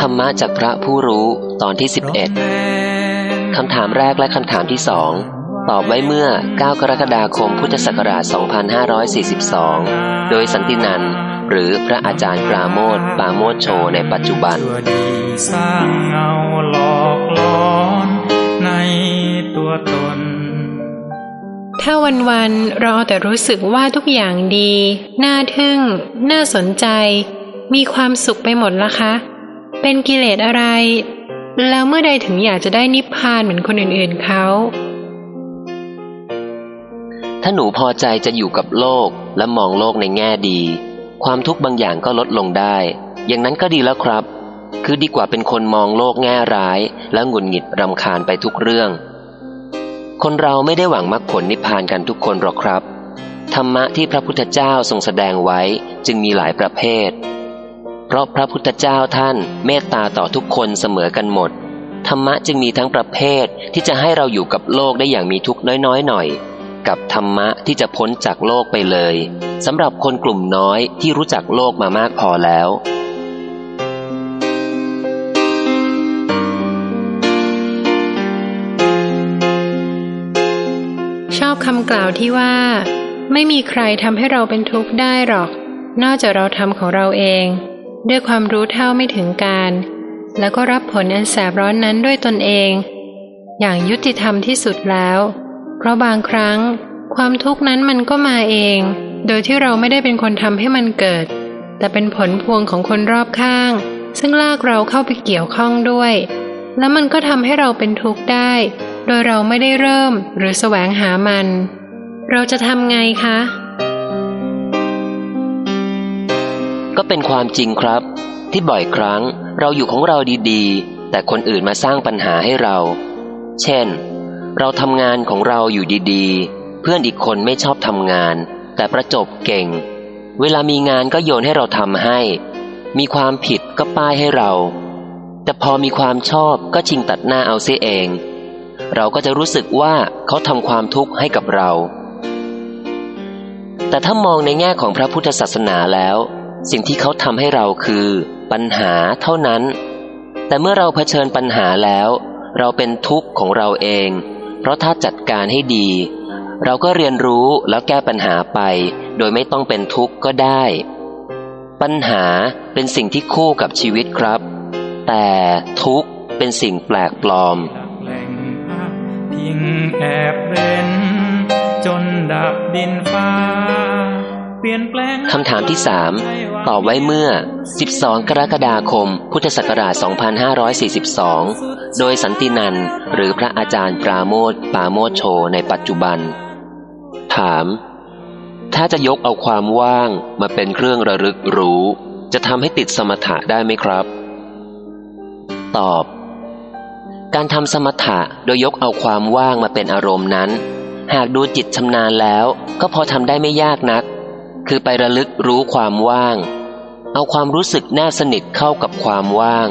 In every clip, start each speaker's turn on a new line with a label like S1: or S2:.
S1: ธรรมะจากพระผู้รู้ตอนที่ 11 คำถามแรกและคำถามที่สองตอบไว้เมื่อ 9 กรกฎาคมพุทธศักราช 2542 โดยสันตินันหรือพระอาจารย์ปราโมทปราโมทโชในปัจจุบัน
S2: สร้างเงาหลอกลอนในตัวตน
S3: ถ้าวันๆเราเอาแต่รู้สึกว่าทุกอย่างดี น่าทึ่ง น่าสนใจ มีความสุขไปหมดละคะ เป็นกิเลสอะไร แล้วเมื่อใดถึงอยากจะได้นิพพานเหมือนคนอื่นๆเขา
S1: ถ้าหนูพอใจจะอยู่กับโลกและมองโลกในแง่ดี ความทุกข์บางอย่างก็ลดลงได้ อย่างนั้นก็ดีแล้วครับ คือดีกว่าเป็นคนมองโลกแง่ร้าย และหงุดหงิดรำคาญไปทุกเรื่อง คนเราไม่ได้หวังมรรคผลนิพพานกันทุกคนหรอกครับ ธรรมะที่พระพุทธเจ้าทรงแสดงไว้จึงมีหลายประเภท เพราะพระพุทธเจ้าท่านเมตตาต่อทุกคนเสมอกันหมด ธรรมะจึงมีทั้งประเภทที่จะให้เราอยู่กับโลกได้อย่างมีทุกข์น้อยๆหน่อย กับธรรมะที่จะพ้นจากโลกไปเลยสำหรับคนกลุ่มน้อยที่รู้จักโลกมามากพอแล้ว
S3: ชอบคำกล่าวที่ว่า ไม่มีใครทำให้เราเป็นทุกข์ได้หรอก นอกจากเราทำของเราเอง ด้วยความรู้เท่าไม่ถึงการ แล้วก็รับผลอันแสบร้อนนั้นด้วยตนเอง อย่างยุติธรรมที่สุดแล้ว เพราะบางครั้ง ความทุกข์นั้นมันก็มาเอง โดยที่เราไม่ได้เป็นคนทำให้มันเกิด แต่เป็นผลพวงของคนรอบข้าง ซึ่งลากเราเข้าไปเกี่ยวข้องด้วย แล้วมันก็ทำให้เราเป็นทุกข์ได้ โดยเราไม่ได้เริ่มหรือแสวงหามัน เราจะทำไงคะ
S1: ก็เป็นความจริงครับ ที่บ่อยครั้งเราอยู่ของเราดีๆ แต่คนอื่นมาสร้างปัญหาให้เรา เช่น เราทำงานของเราอยู่ดีๆ เพื่อนอีกคนไม่ชอบทำงาน แต่ประจบเก่ง เวลามีงานก็โยนให้เราทำให้ มีความผิดก็ป้ายให้เรา แต่พอมีความชอบก็ชิงตัดหน้าเอาเสียเอง เราก็จะรู้สึกว่าเขาทำความทุกข์ให้กับเรา แต่ถ้ามองในแง่ของพระพุทธศาสนาแล้ว สิ่งที่เขาทำให้เราคือปัญหาเท่านั้น แต่เมื่อเราเผชิญปัญหาแล้ว เราเป็นทุกข์ของเราเอง เพราะถ้าจัดการให้ดี เราก็เรียนรู้แล้วแก้ปัญหาไป โดยไม่ต้องเป็นทุกข์ก็ได้ ปัญหาเป็นสิ่งที่คู่กับชีวิตครับ แต่ทุกข์เป็นสิ่งแปลกปลอม
S2: แหล่งพักพิงแอบเร้นจนดับดินฟ้า เปลี่ยนแปลง
S1: คำถามที่สาม ตอบไว้เมื่อ 12 กรกฎาคม พุทธศักราช 2542 โดยสันตินันหรือพระอาจารย์ปราโมทปราโมทโชในปัจจุบัน ถาม ถ้าจะยกเอาความว่างมาเป็นเครื่องระลึกรู้ จะทำให้ติดสมถะได้ไหมครับ ตอบ การทำสมถะโดยยกเอาความว่างมาเป็นอารมณ์นั้น หากดูจิตชำนาญแล้วก็พอทำได้ไม่ยากนัก คือไประลึกรู้ความว่าง เอาความรู้สึกแนบสนิทเข้ากับความว่าง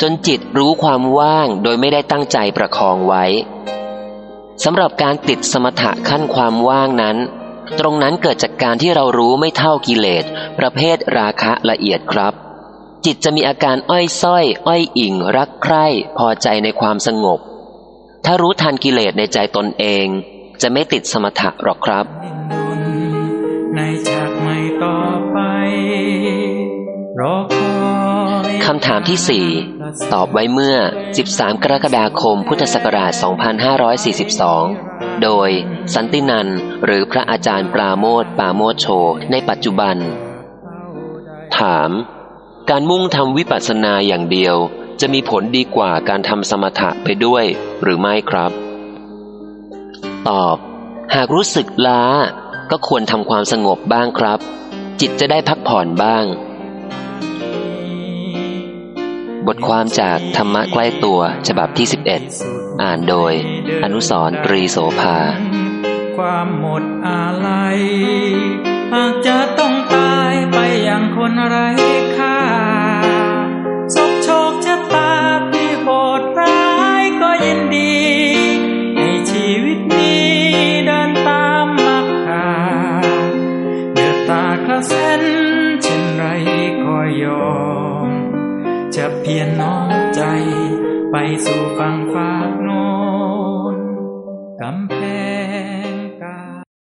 S1: จนจิตรู้ความว่างโดยไม่ได้ตั้งใจประคองไว้สำหรับการติดสมถะขั้นความว่างนั้น ตรงนั้นเกิดจากการที่เรารู้ไม่เท่ากิเลส ประเภทราคะละเอียดครับ จิตจะมีอาการอ้อยส้อย อ้อยอิ่ง รักใคร่ พอใจในความสงบ ถ้ารู้ทันกิเลสในใจตนเอง จะไม่ติดสมถะหรอกครับ
S2: ในฉากใหม่ต่อไปรอคอย
S1: คำถามที่สี่ตอบไว้เมื่อ 13 กรกฎาคม พุทธศักราช 2542 โดย สันตินันหรือพระอาจารย์ปราโมทปราโมทโช ในปัจจุบัน ถาม การมุ่งทำวิปัสสนาอย่างเดียวจะมีผลดีกว่าการทำสมถะไปด้วยหรือไม่ครับ ตอบ หากรู้สึกล้า ก็ควรทำความสงบบ้างครับ จิตจะได้พักผ่อนบ้าง บทความจากธรรมะใกล้ตัวฉบับที่ 11 อ่านโดย อนุสรตรีโสภา
S2: ความหมดอาลัย จะเพียรน้อมใจ ไปสู่ฝั่งฝากโน